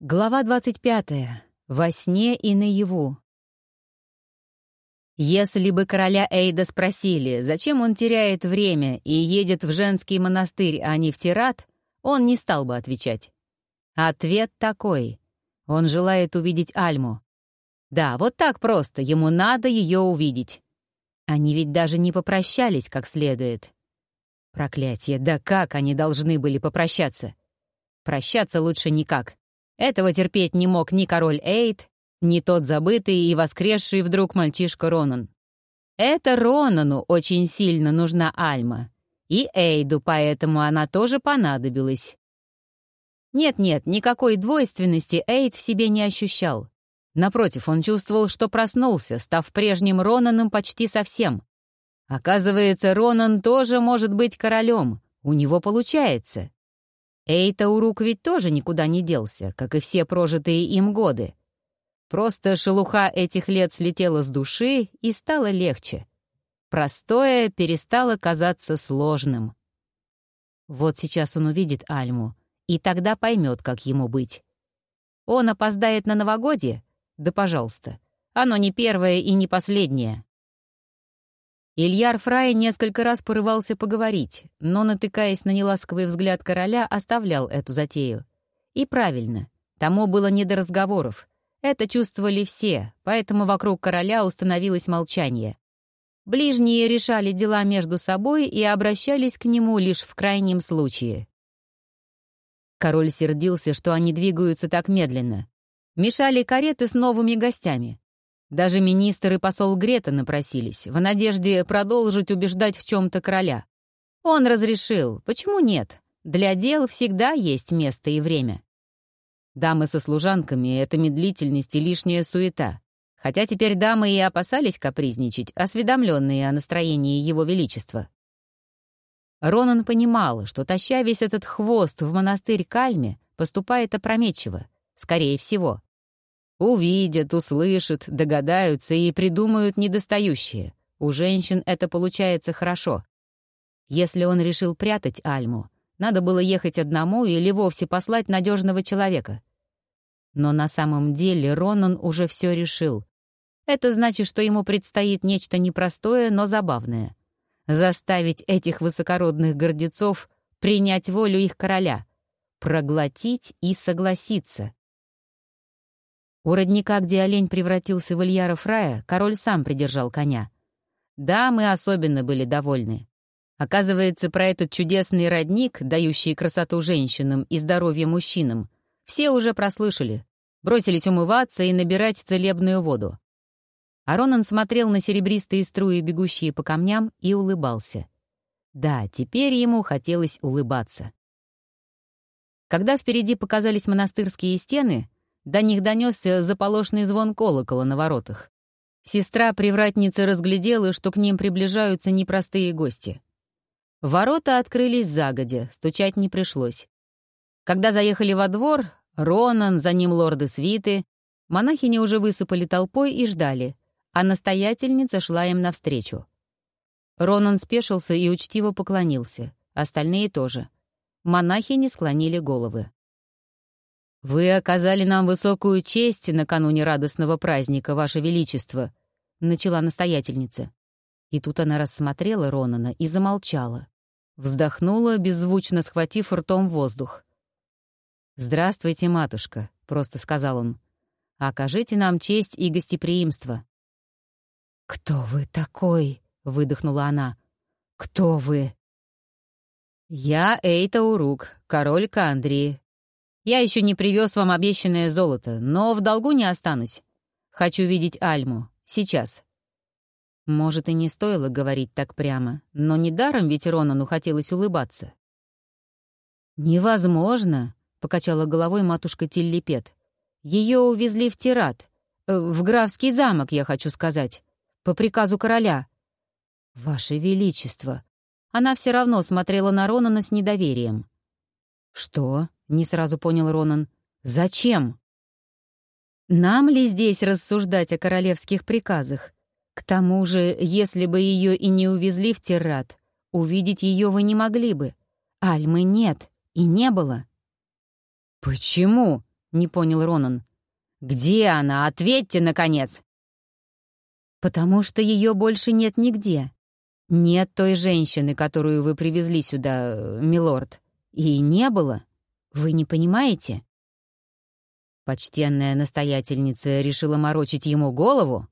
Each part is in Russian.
Глава 25. Во сне и наяву. Если бы короля Эйда спросили, зачем он теряет время и едет в женский монастырь, а не в Тират, он не стал бы отвечать. Ответ такой. Он желает увидеть Альму. Да, вот так просто, ему надо ее увидеть. Они ведь даже не попрощались как следует. Проклятие, да как они должны были попрощаться? Прощаться лучше никак. Этого терпеть не мог ни король Эйд, ни тот забытый и воскресший вдруг мальчишка Ронан. Это Ронану очень сильно нужна Альма. И Эйду, поэтому она тоже понадобилась. Нет-нет, никакой двойственности Эйд в себе не ощущал. Напротив, он чувствовал, что проснулся, став прежним Ронаном почти совсем. Оказывается, Ронан тоже может быть королем. У него получается. Эйта Урук ведь тоже никуда не делся, как и все прожитые им годы. Просто шелуха этих лет слетела с души и стало легче. Простое перестало казаться сложным. Вот сейчас он увидит Альму, и тогда поймет, как ему быть. Он опоздает на новогодие? Да пожалуйста. Оно не первое и не последнее. Ильяр Фрай несколько раз порывался поговорить, но, натыкаясь на неласковый взгляд короля, оставлял эту затею. И правильно, тому было не до разговоров. Это чувствовали все, поэтому вокруг короля установилось молчание. Ближние решали дела между собой и обращались к нему лишь в крайнем случае. Король сердился, что они двигаются так медленно. Мешали кареты с новыми гостями. Даже министр и посол Грета напросились, в надежде продолжить убеждать в чем-то короля. Он разрешил. Почему нет? Для дел всегда есть место и время. Дамы со служанками — это медлительность и лишняя суета. Хотя теперь дамы и опасались капризничать, осведомленные о настроении его величества. Ронан понимал, что, таща весь этот хвост в монастырь Кальме, поступает опрометчиво, скорее всего — Увидят, услышат, догадаются и придумают недостающие. У женщин это получается хорошо. Если он решил прятать Альму, надо было ехать одному или вовсе послать надежного человека. Но на самом деле Ронан уже все решил. Это значит, что ему предстоит нечто непростое, но забавное. Заставить этих высокородных гордецов принять волю их короля, проглотить и согласиться. У родника, где олень превратился в Ильяра Фрая, король сам придержал коня. Да, мы особенно были довольны. Оказывается, про этот чудесный родник, дающий красоту женщинам и здоровье мужчинам, все уже прослышали, бросились умываться и набирать целебную воду. Аронан смотрел на серебристые струи, бегущие по камням, и улыбался. Да, теперь ему хотелось улыбаться. Когда впереди показались монастырские стены, до них донесся заполошный звон колокола на воротах. Сестра-привратница разглядела, что к ним приближаются непростые гости. Ворота открылись загодя, стучать не пришлось. Когда заехали во двор, Ронан, за ним лорды свиты, монахини уже высыпали толпой и ждали, а настоятельница шла им навстречу. Ронан спешился и учтиво поклонился, остальные тоже. Монахини склонили головы. «Вы оказали нам высокую честь накануне радостного праздника, Ваше Величество», — начала настоятельница. И тут она рассмотрела Ронана и замолчала. Вздохнула, беззвучно схватив ртом воздух. «Здравствуйте, матушка», — просто сказал он. «Окажите нам честь и гостеприимство». «Кто вы такой?» — выдохнула она. «Кто вы?» «Я Эйта Урук, король Кандрии, я еще не привез вам обещанное золото, но в долгу не останусь. Хочу видеть Альму. Сейчас». Может, и не стоило говорить так прямо, но недаром ведь Ронану хотелось улыбаться. «Невозможно», — покачала головой матушка Тиллипет. «Ее увезли в Тират. Э, в графский замок, я хочу сказать. По приказу короля». «Ваше Величество». Она все равно смотрела на Ронана с недоверием. «Что?» — не сразу понял Ронан. «Зачем?» «Нам ли здесь рассуждать о королевских приказах? К тому же, если бы ее и не увезли в Террат, увидеть ее вы не могли бы. Альмы нет и не было». «Почему?» — не понял Ронан. «Где она? Ответьте, наконец!» «Потому что ее больше нет нигде. Нет той женщины, которую вы привезли сюда, милорд. И не было. Вы не понимаете?» Почтенная настоятельница решила морочить ему голову?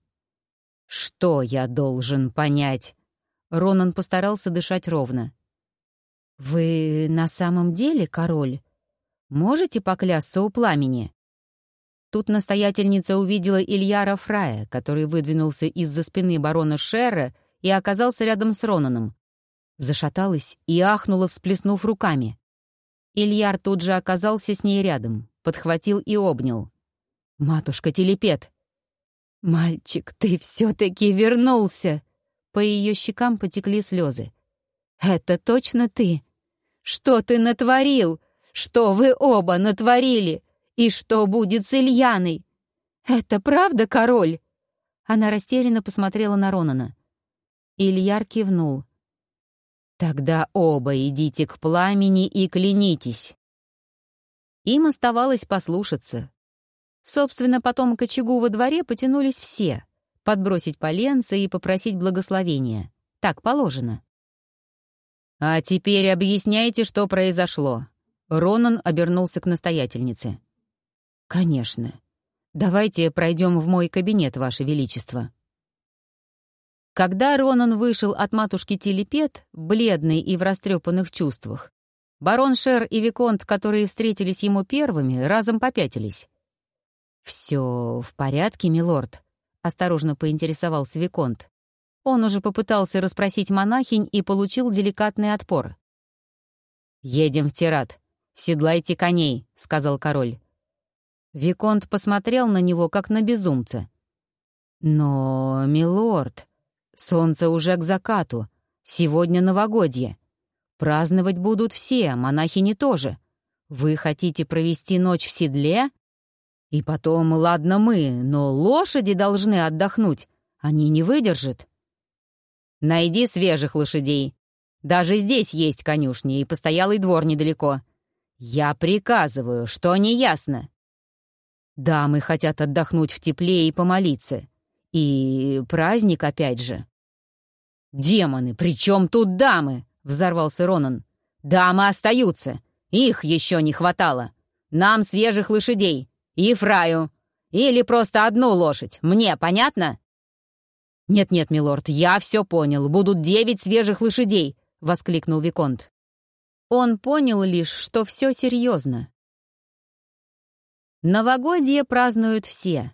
«Что я должен понять?» Ронан постарался дышать ровно. «Вы на самом деле король? Можете поклясться у пламени?» Тут настоятельница увидела Ильяра Фрая, который выдвинулся из-за спины барона Шерра и оказался рядом с Ронаном. Зашаталась и ахнула, всплеснув руками. Ильяр тут же оказался с ней рядом, подхватил и обнял. «Матушка Телепет!» «Мальчик, ты все-таки вернулся!» По ее щекам потекли слезы. «Это точно ты? Что ты натворил? Что вы оба натворили? И что будет с Ильяной? Это правда, король?» Она растерянно посмотрела на Ронана. Ильяр кивнул. «Тогда оба идите к пламени и клянитесь». Им оставалось послушаться. Собственно, потом к очагу во дворе потянулись все. Подбросить поленца и попросить благословения. Так положено. «А теперь объясняйте, что произошло». Ронан обернулся к настоятельнице. «Конечно. Давайте пройдем в мой кабинет, Ваше Величество». Когда Ронан вышел от матушки Телепет, бледный и в растрепанных чувствах, барон Шер и Виконт, которые встретились ему первыми, разом попятились. «Все в порядке, милорд?» — осторожно поинтересовался Виконт. Он уже попытался расспросить монахинь и получил деликатный отпор. «Едем в Тират. Седлайте коней», — сказал король. Виконт посмотрел на него, как на безумца. «Но, милорд, солнце уже к закату. Сегодня новогодье. Праздновать будут все, монахини тоже. Вы хотите провести ночь в седле? И потом, ладно мы, но лошади должны отдохнуть. Они не выдержат». Найди свежих лошадей. Даже здесь есть конюшни и постоялый двор недалеко. Я приказываю, что не ясно. Дамы хотят отдохнуть в тепле и помолиться. И праздник опять же. «Демоны, при чем тут дамы?» — взорвался Ронан. «Дамы остаются. Их еще не хватало. Нам свежих лошадей. И фраю. Или просто одну лошадь. Мне понятно?» «Нет-нет, милорд, я все понял. Будут девять свежих лошадей!» — воскликнул Виконт. Он понял лишь, что все серьезно. Новогодие празднуют все.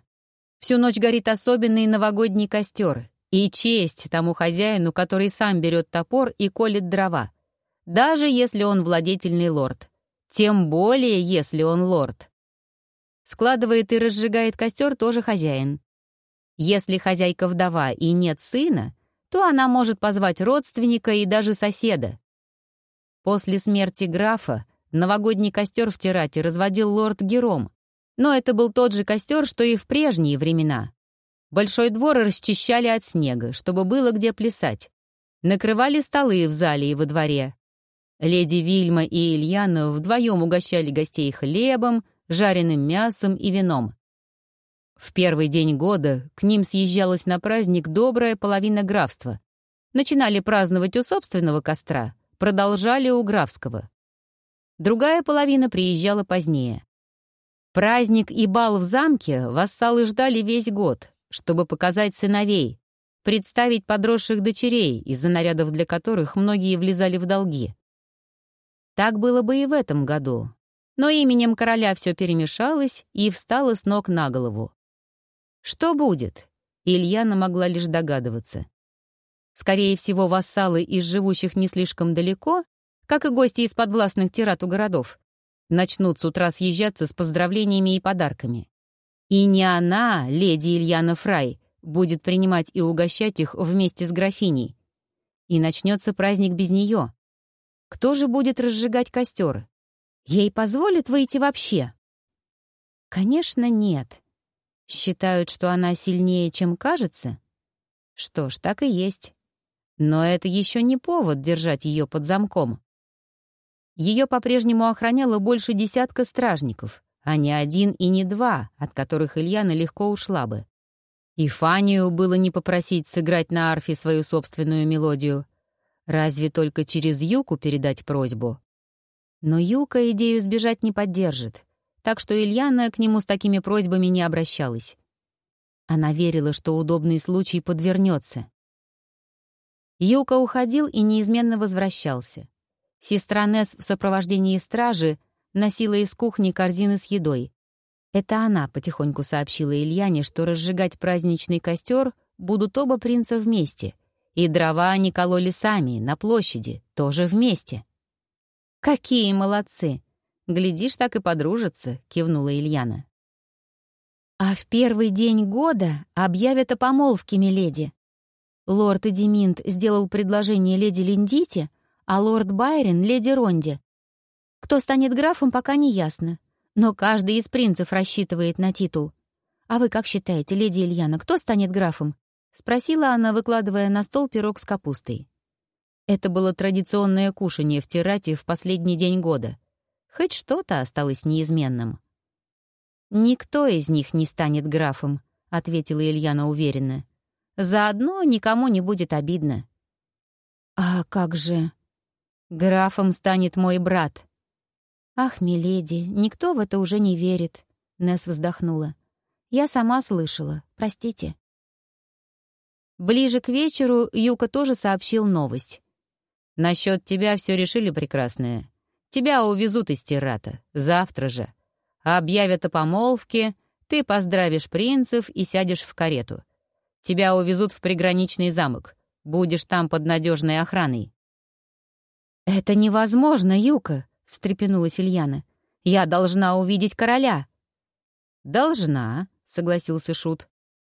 Всю ночь горит особенный новогодний костер. И честь тому хозяину, который сам берет топор и колет дрова. Даже если он владетельный лорд. Тем более, если он лорд. Складывает и разжигает костер тоже хозяин. Если хозяйка вдова и нет сына, то она может позвать родственника и даже соседа. После смерти графа новогодний костер в Тирате разводил лорд Гером, но это был тот же костер, что и в прежние времена. Большой двор расчищали от снега, чтобы было где плясать. Накрывали столы в зале и во дворе. Леди Вильма и Ильяна вдвоем угощали гостей хлебом, жареным мясом и вином. В первый день года к ним съезжалась на праздник добрая половина графства. Начинали праздновать у собственного костра, продолжали у графского. Другая половина приезжала позднее. Праздник и бал в замке вассалы ждали весь год, чтобы показать сыновей, представить подросших дочерей, из-за нарядов для которых многие влезали в долги. Так было бы и в этом году. Но именем короля все перемешалось и встало с ног на голову. Что будет? Ильяна могла лишь догадываться. Скорее всего, вассалы из живущих не слишком далеко, как и гости из подвластных тирату городов, начнут с утра съезжаться с поздравлениями и подарками. И не она, леди Ильяна Фрай, будет принимать и угощать их вместе с графиней. И начнется праздник без нее. Кто же будет разжигать костер? Ей позволят выйти вообще? Конечно, нет. Считают, что она сильнее, чем кажется? Что ж, так и есть. Но это еще не повод держать ее под замком. Ее по-прежнему охраняло больше десятка стражников, а не один и не два, от которых Ильяна легко ушла бы. И Фанию было не попросить сыграть на арфе свою собственную мелодию. Разве только через Юку передать просьбу? Но Юка идею сбежать не поддержит, так что Ильяна к нему с такими просьбами не обращалась. Она верила, что удобный случай подвернется. Юка уходил и неизменно возвращался. Сестра Несс в сопровождении стражи носила из кухни корзины с едой. Это она потихоньку сообщила Ильяне, что разжигать праздничный костер будут оба принца вместе, и дрова они кололи сами, на площади, тоже вместе. «Какие молодцы! Глядишь, так и подружатся», — кивнула Ильяна. «А в первый день года объявят о помолвке, миледи», Лорд Эдиминт сделал предложение леди Линдите, а лорд Байрон — леди Ронде. Кто станет графом, пока не ясно. Но каждый из принцев рассчитывает на титул. А вы как считаете, леди Ильяна, кто станет графом? Спросила она, выкладывая на стол пирог с капустой. Это было традиционное кушанье в Тирате в последний день года. Хоть что-то осталось неизменным. «Никто из них не станет графом», — ответила Ильяна уверенно. Заодно никому не будет обидно. «А как же...» «Графом станет мой брат». «Ах, миледи, никто в это уже не верит», — Несс вздохнула. «Я сама слышала, простите». Ближе к вечеру Юка тоже сообщил новость. «Насчет тебя все решили, прекрасное. Тебя увезут из Тирата. Завтра же. Объявят о помолвке, ты поздравишь принцев и сядешь в карету. Тебя увезут в приграничный замок. Будешь там под надежной охраной». «Это невозможно, Юка», — встрепенулась Ильяна. «Я должна увидеть короля». «Должна», — согласился Шут.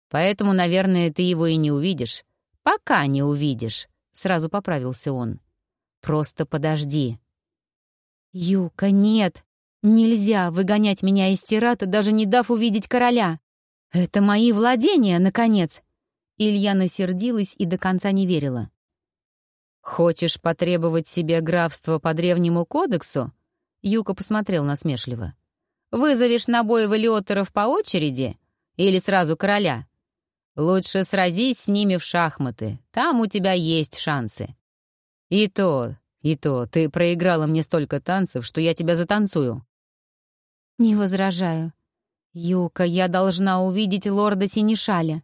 «Поэтому, наверное, ты его и не увидишь. Пока не увидишь», — сразу поправился он. «Просто подожди». «Юка, нет. Нельзя выгонять меня из Тирата, даже не дав увидеть короля. Это мои владения, наконец. Ильяна сердилась и до конца не верила. «Хочешь потребовать себе графство по древнему кодексу?» Юка посмотрел насмешливо. «Вызовешь на бой валиотеров по очереди? Или сразу короля? Лучше сразись с ними в шахматы, там у тебя есть шансы. И то, и то, ты проиграла мне столько танцев, что я тебя затанцую». «Не возражаю. Юка, я должна увидеть лорда Синишаля.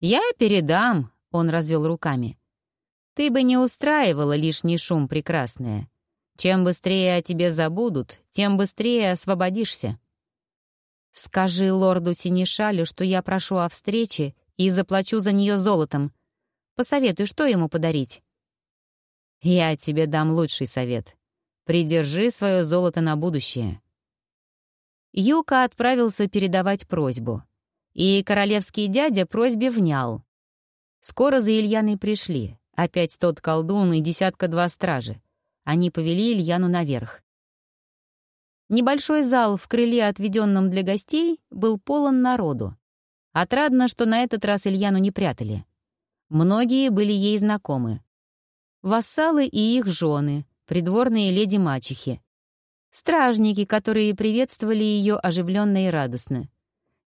«Я передам», — он развел руками. «Ты бы не устраивала лишний шум, прекрасная. Чем быстрее о тебе забудут, тем быстрее освободишься». «Скажи лорду Синишалю, что я прошу о встрече и заплачу за нее золотом. Посоветуй, что ему подарить». «Я тебе дам лучший совет. Придержи свое золото на будущее». Юка отправился передавать просьбу. И королевский дядя просьбе внял. Скоро за Ильяной пришли. Опять тот колдун и десятка-два стражи. Они повели Ильяну наверх. Небольшой зал в крыле, отведенном для гостей, был полон народу. Отрадно, что на этот раз Ильяну не прятали. Многие были ей знакомы. Вассалы и их жены, придворные леди-мачехи. Стражники, которые приветствовали ее оживленно и радостно.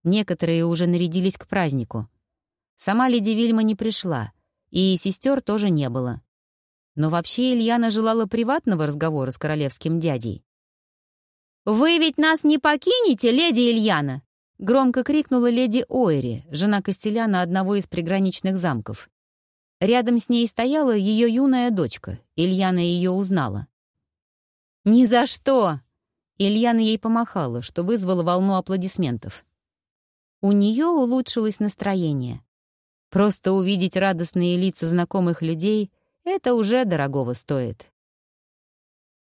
Некоторые уже нарядились к празднику. Сама леди Вильма не пришла, и сестер тоже не было. Но вообще Ильяна желала приватного разговора с королевским дядей. «Вы ведь нас не покинете, леди Ильяна!» — громко крикнула леди Ойри, жена Костеляна одного из приграничных замков. Рядом с ней стояла ее юная дочка. Ильяна ее узнала. «Ни за что!» Ильяна ей помахала, что вызвало волну аплодисментов. У нее улучшилось настроение. Просто увидеть радостные лица знакомых людей — это уже дорогого стоит.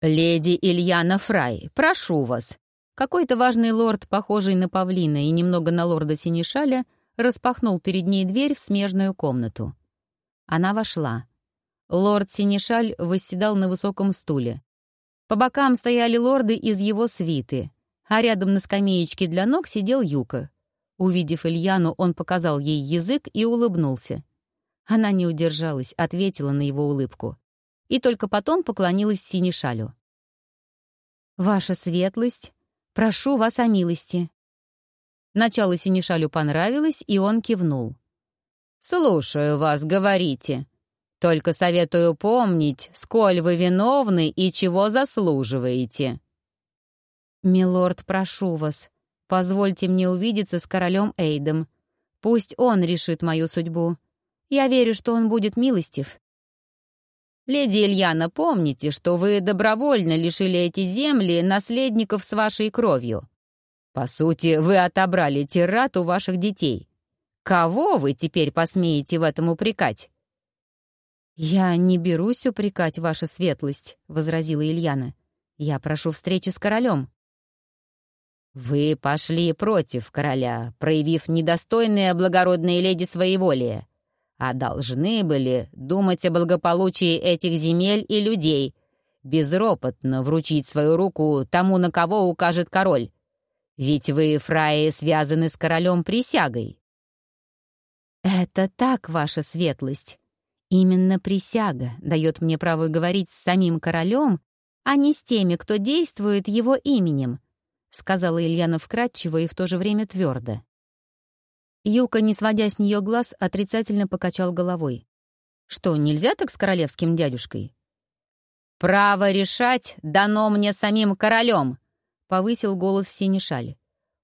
«Леди Ильяна Фрай, прошу вас!» Какой-то важный лорд, похожий на павлина и немного на лорда Синишаля, распахнул перед ней дверь в смежную комнату. Она вошла. Лорд Синишаль восседал на высоком стуле. По бокам стояли лорды из его свиты, а рядом на скамеечке для ног сидел Юка, Увидев Ильяну, он показал ей язык и улыбнулся. Она не удержалась, ответила на его улыбку. И только потом поклонилась Синишалю. «Ваша светлость, Прошу вас о милости». Начало Синишалю понравилось, и он кивнул. «Слушаю вас, говорите. Только советую помнить, сколь вы виновны и чего заслуживаете». «Милорд, прошу вас, позвольте мне увидеться с королем Эйдом. Пусть он решит мою судьбу. Я верю, что он будет милостив». «Леди Ильяна, помните, что вы добровольно лишили эти земли наследников с вашей кровью. По сути, вы отобрали тират у ваших детей. Кого вы теперь посмеете в этом упрекать?» «Я не берусь упрекать ваша светлость», — возразила Ильяна. «Я прошу встречи с королем». «Вы пошли против короля, проявив недостойные благородные леди своеволие, а должны были думать о благополучии этих земель и людей, безропотно вручить свою руку тому, на кого укажет король. Ведь вы, фраи, связаны с королем присягой». «Это так, ваша светлость. Именно присяга дает мне право говорить с самим королем, а не с теми, кто действует его именем», — сказала Ильяна вкратчиво и в то же время твердо. Юка, не сводя с нее глаз, отрицательно покачал головой. «Что, нельзя так с королевским дядюшкой?» «Право решать дано мне самим королем», повысил голос Синишаль.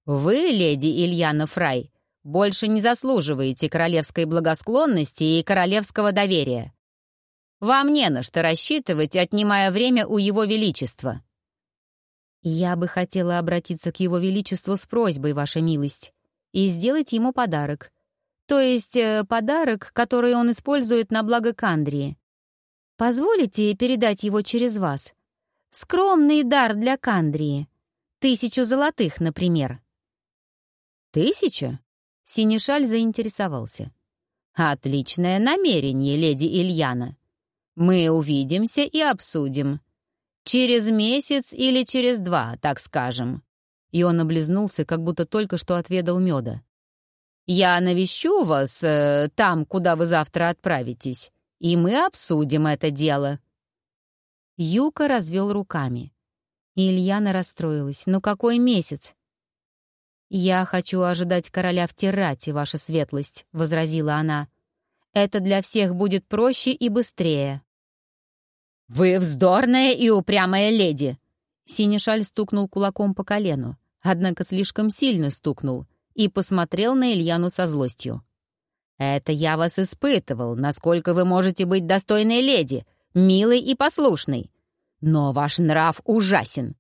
«Вы, леди Ильяна Фрай, больше не заслуживаете королевской благосклонности и королевского доверия. Вам не на что рассчитывать, отнимая время у его величества». «Я бы хотела обратиться к его величеству с просьбой, ваша милость, и сделать ему подарок. То есть э, подарок, который он использует на благо Кандрии. Позволите передать его через вас? Скромный дар для Кандрии. Тысячу золотых, например». «Тысяча?» — Синишаль заинтересовался. «Отличное намерение, леди Ильяна. Мы увидимся и обсудим. Через месяц или через два, так скажем». И он облизнулся, как будто только что отведал меда. «Я навещу вас э, там, куда вы завтра отправитесь, и мы обсудим это дело». Юка развел руками. Ильяна расстроилась. «Ну какой месяц?» «Я хочу ожидать короля в Тирате, ваша светлость», — возразила она. «Это для всех будет проще и быстрее». «Вы вздорная и упрямая леди!» Синишаль стукнул кулаком по колену, однако слишком сильно стукнул и посмотрел на Ильяну со злостью. «Это я вас испытывал, насколько вы можете быть достойной леди, милой и послушной. Но ваш нрав ужасен.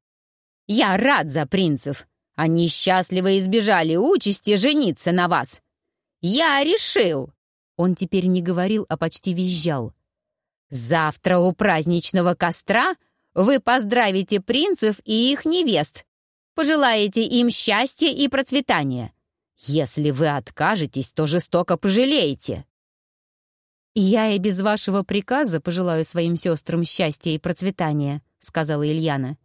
Я рад за принцев. Они счастливо избежали участи жениться на вас. Я решил!» Он теперь не говорил, а почти визжал. «Завтра у праздничного костра вы поздравите принцев и их невест, пожелаете им счастья и процветания. Если вы откажетесь, то жестоко пожалеете». «Я и без вашего приказа пожелаю своим сестрам счастья и процветания», — сказала Ильяна.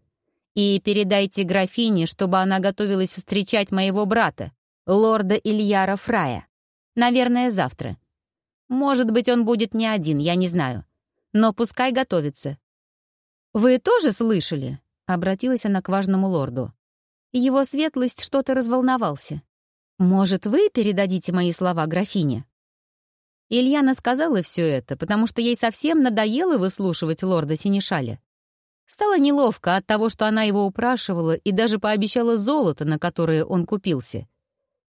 «И передайте графине, чтобы она готовилась встречать моего брата, лорда Ильяра Фрая. Наверное, завтра. Может быть, он будет не один, я не знаю. Но пускай готовится». «Вы тоже слышали?» — обратилась она к важному лорду. Его светлость что-то разволновался. «Может, вы передадите мои слова графине?» Ильяна сказала все это, потому что ей совсем надоело выслушивать лорда Синишаля. Стало неловко от того, что она его упрашивала и даже пообещала золото, на которое он купился.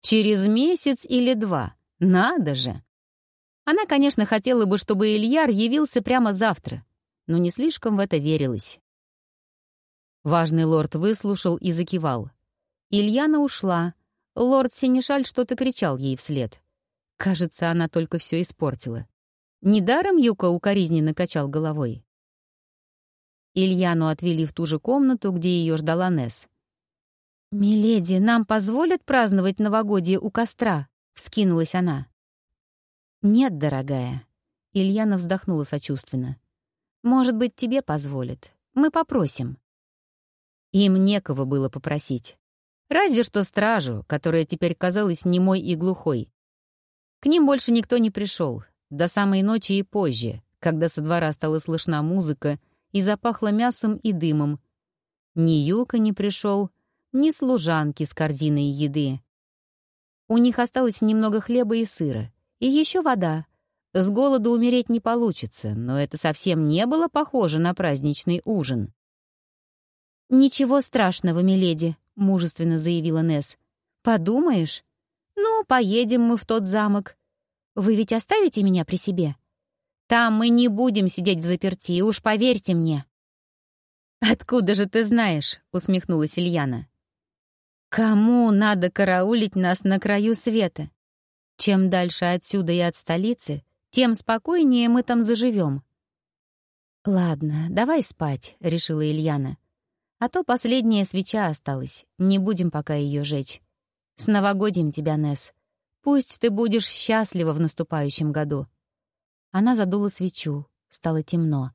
Через месяц или два. Надо же! Она, конечно, хотела бы, чтобы Ильяр явился прямо завтра, но не слишком в это верилась. Важный лорд выслушал и закивал. Ильяна ушла. Лорд Синишаль что-то кричал ей вслед. Кажется, она только все испортила. Недаром Юка укоризненно качал головой. Ильяну отвели в ту же комнату, где ее ждала Несс. «Миледи, нам позволят праздновать новогодие у костра?» — вскинулась она. «Нет, дорогая». Ильяна вздохнула сочувственно. «Может быть, тебе позволят. Мы попросим». Им некого было попросить. Разве что стражу, которая теперь казалась немой и глухой. К ним больше никто не пришел, до самой ночи и позже, когда со двора стала слышна музыка и запахло мясом и дымом. Ни Юка не пришел, ни служанки с корзиной еды. У них осталось немного хлеба и сыра, и еще вода. С голоду умереть не получится, но это совсем не было похоже на праздничный ужин. «Ничего страшного, миледи», — мужественно заявила Несс. «Подумаешь? Ну, поедем мы в тот замок. Вы ведь оставите меня при себе? Там мы не будем сидеть в заперти, уж поверьте мне». «Откуда же ты знаешь?» — усмехнулась Ильяна. «Кому надо караулить нас на краю света? Чем дальше отсюда и от столицы, тем спокойнее мы там заживем». «Ладно, давай спать», — решила Ильяна. «А то последняя свеча осталась, не будем пока ее жечь. С новогодием тебя, Несс. Пусть ты будешь счастлива в наступающем году». Она задула свечу, стало темно.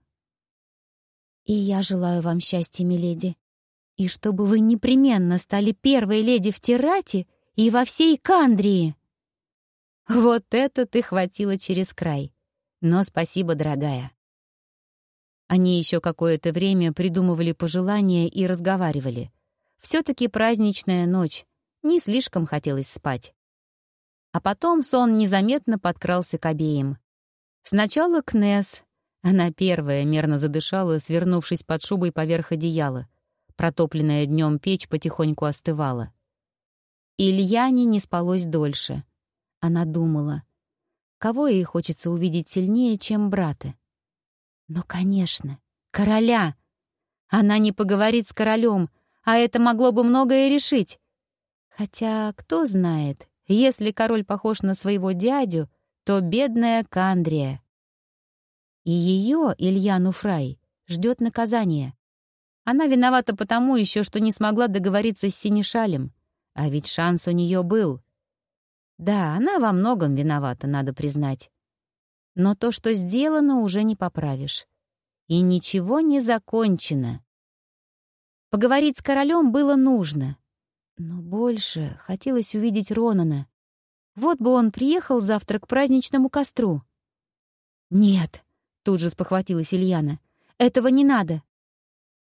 «И я желаю вам счастья, миледи, и чтобы вы непременно стали первой леди в Тирате и во всей Кандрии». Вот это ты хватило через край. Но спасибо, дорогая. Они еще какое-то время придумывали пожелания и разговаривали. Все-таки праздничная ночь. Не слишком хотелось спать. А потом сон незаметно подкрался к обеим. Сначала к Несс. Она первая мерно задышала, свернувшись под шубой поверх одеяла. Протопленная днем печь потихоньку остывала. Ильяне не спалось дольше. Она думала, кого ей хочется увидеть сильнее, чем брата. Но, конечно, короля. Она не поговорит с королем, а это могло бы многое решить. Хотя, кто знает, если король похож на своего дядю, то бедная Кандрия. И ее, Ильяну Фрай, ждет наказание. Она виновата потому еще, что не смогла договориться с Синишалем. А ведь шанс у нее был. Да, она во многом виновата, надо признать. Но то, что сделано, уже не поправишь. И ничего не закончено. Поговорить с королем было нужно. Но больше хотелось увидеть Ронана. Вот бы он приехал завтра к праздничному костру. «Нет», — тут же спохватилась Ильяна, — «этого не надо».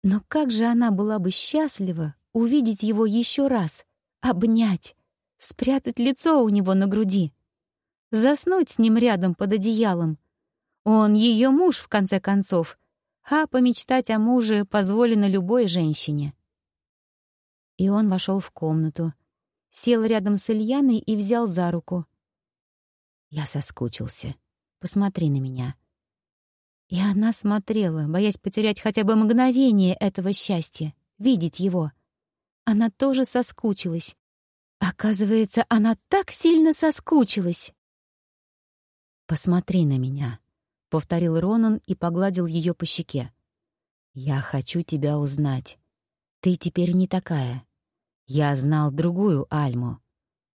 Но как же она была бы счастлива увидеть его еще раз, обнять, спрятать лицо у него на груди, заснуть с ним рядом под одеялом. Он ее муж, в конце концов, а помечтать о муже позволено любой женщине. И он вошел в комнату, сел рядом с Ильяной и взял за руку. «Я соскучился. Посмотри на меня». И она смотрела, боясь потерять хотя бы мгновение этого счастья, видеть его. Она тоже соскучилась, Оказывается, она так сильно соскучилась. «Посмотри на меня», — повторил Ронан и погладил ее по щеке. «Я хочу тебя узнать. Ты теперь не такая. Я знал другую Альму.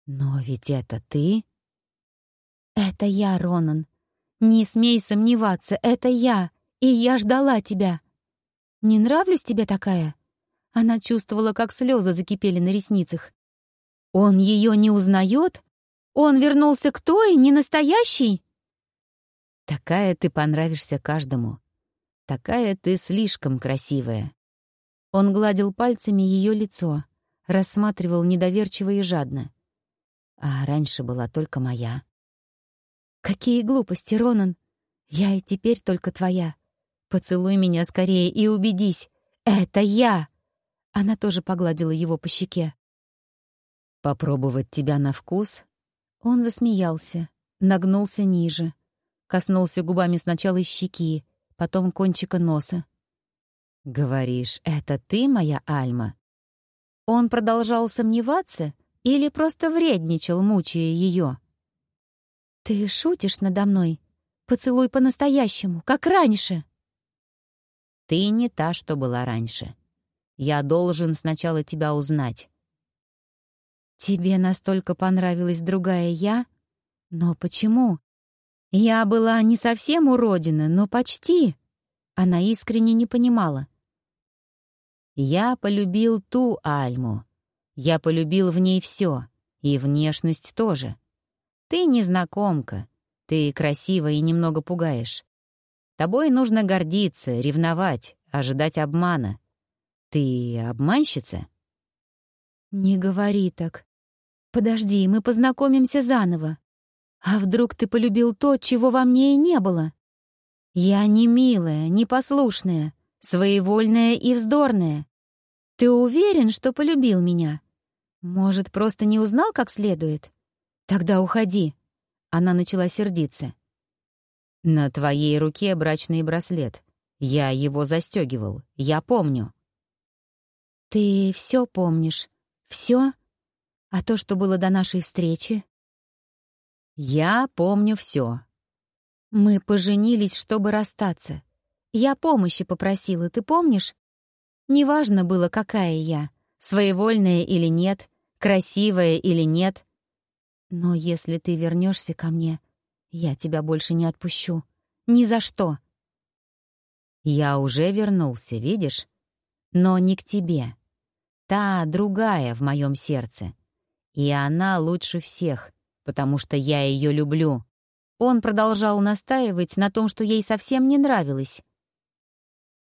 Но ведь это ты?» «Это я, Ронан. Не смей сомневаться, это я, и я ждала тебя. Не нравлюсь тебе такая?» Она чувствовала, как слезы закипели на ресницах. Он ее не узнает? Он вернулся к той, не настоящий? Такая ты понравишься каждому. Такая ты слишком красивая. Он гладил пальцами ее лицо, рассматривал недоверчиво и жадно. А раньше была только моя. Какие глупости, Ронан. Я и теперь только твоя. Поцелуй меня скорее и убедись. Это я. Она тоже погладила его по щеке. «Попробовать тебя на вкус?» Он засмеялся, нагнулся ниже, коснулся губами сначала щеки, потом кончика носа. «Говоришь, это ты, моя Альма?» Он продолжал сомневаться или просто вредничал, мучая ее? «Ты шутишь надо мной? Поцелуй по-настоящему, как раньше!» «Ты не та, что была раньше. Я должен сначала тебя узнать. «Тебе настолько понравилась другая я? Но почему? Я была не совсем уродина, но почти». Она искренне не понимала. «Я полюбил ту Альму. Я полюбил в ней все, и внешность тоже. Ты незнакомка, ты красива и немного пугаешь. Тобой нужно гордиться, ревновать, ожидать обмана. Ты обманщица?» «Не говори так. Подожди, мы познакомимся заново. А вдруг ты полюбил то, чего во мне и не было? Я не милая, не послушная, своевольная и вздорная. Ты уверен, что полюбил меня? Может, просто не узнал как следует? Тогда уходи. Она начала сердиться. На твоей руке брачный браслет. Я его застегивал. Я помню. Ты все помнишь? Все? А то, что было до нашей встречи? Я помню все. Мы поженились, чтобы расстаться. Я помощи попросила, ты помнишь? Неважно было, какая я, своевольная или нет, красивая или нет. Но если ты вернешься ко мне, я тебя больше не отпущу. Ни за что. Я уже вернулся, видишь? Но не к тебе. Та другая в моем сердце. И она лучше всех — потому что я ее люблю. Он продолжал настаивать на том, что ей совсем не нравилось.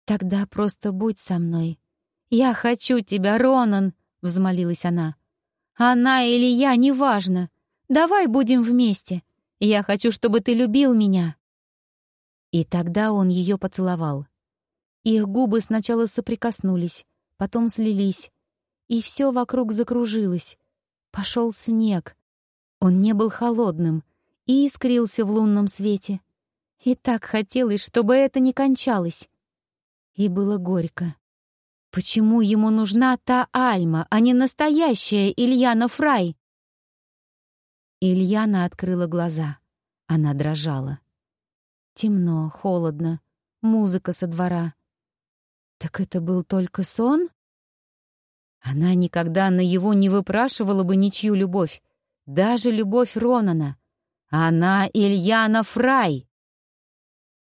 «Тогда просто будь со мной. Я хочу тебя, Ронан!» — взмолилась она. «Она или я, неважно. Давай будем вместе. Я хочу, чтобы ты любил меня». И тогда он ее поцеловал. Их губы сначала соприкоснулись, потом слились, и все вокруг закружилось. Пошел снег, он не был холодным и искрился в лунном свете. И так хотелось, чтобы это не кончалось. И было горько. Почему ему нужна та Альма, а не настоящая Ильяна Фрай? Ильяна открыла глаза. Она дрожала. Темно, холодно, музыка со двора. Так это был только сон? Она никогда на его не выпрашивала бы ничью любовь, даже любовь Ронана. Она Ильяна Фрай.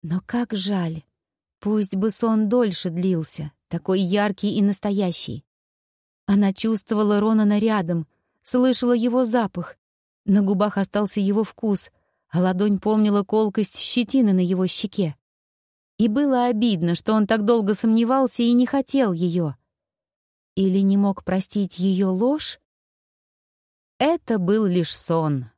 Но как жаль. Пусть бы сон дольше длился, такой яркий и настоящий. Она чувствовала Ронана рядом, слышала его запах. На губах остался его вкус, а ладонь помнила колкость щетины на его щеке. И было обидно, что он так долго сомневался и не хотел ее. Или не мог простить ее ложь? Это был лишь сон.